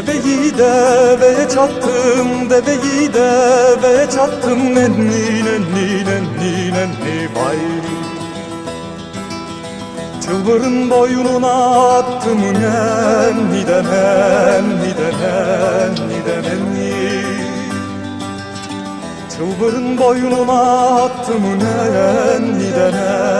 Deveyi deveye çattım, deveyi deveye çattım. Nenni nenni nenni nenni vay. Çılbırın boynuna attım nenni de nenni de nenni de nenni Çılbırın boynuna attım nenni de nenni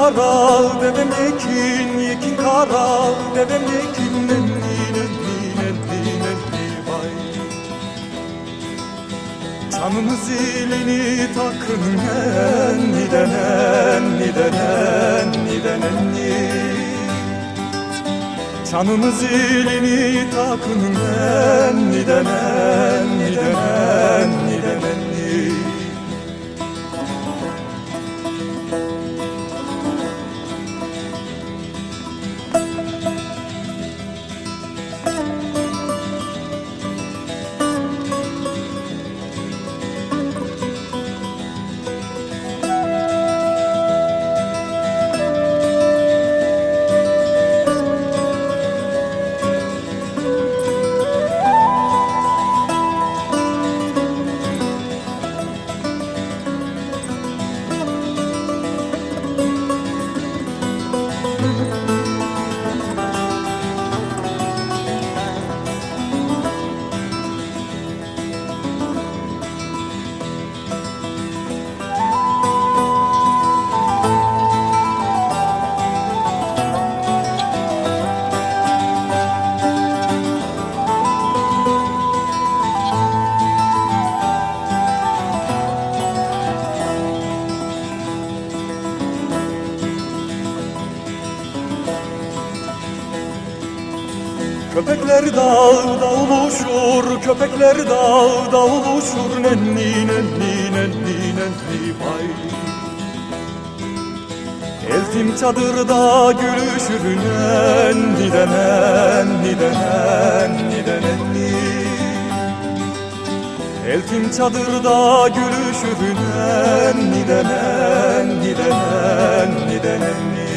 Yekin kara devem yekin yekin kara devem yekin nenni nenni nenni nenni vay Çanın zilini takın nenni de nenni de nenni de nenni Çanın zilini takın nenni de nenni de nenni de nenni Köpekler dağda uluşur, köpekler dağda uluşur Nenni nenni nenni nenni vay. Eltim çadırda gülüşür nenni de nenni de nenni de nenni. Eltim çadırda gülüşür nenni de nenni de nenni de nenni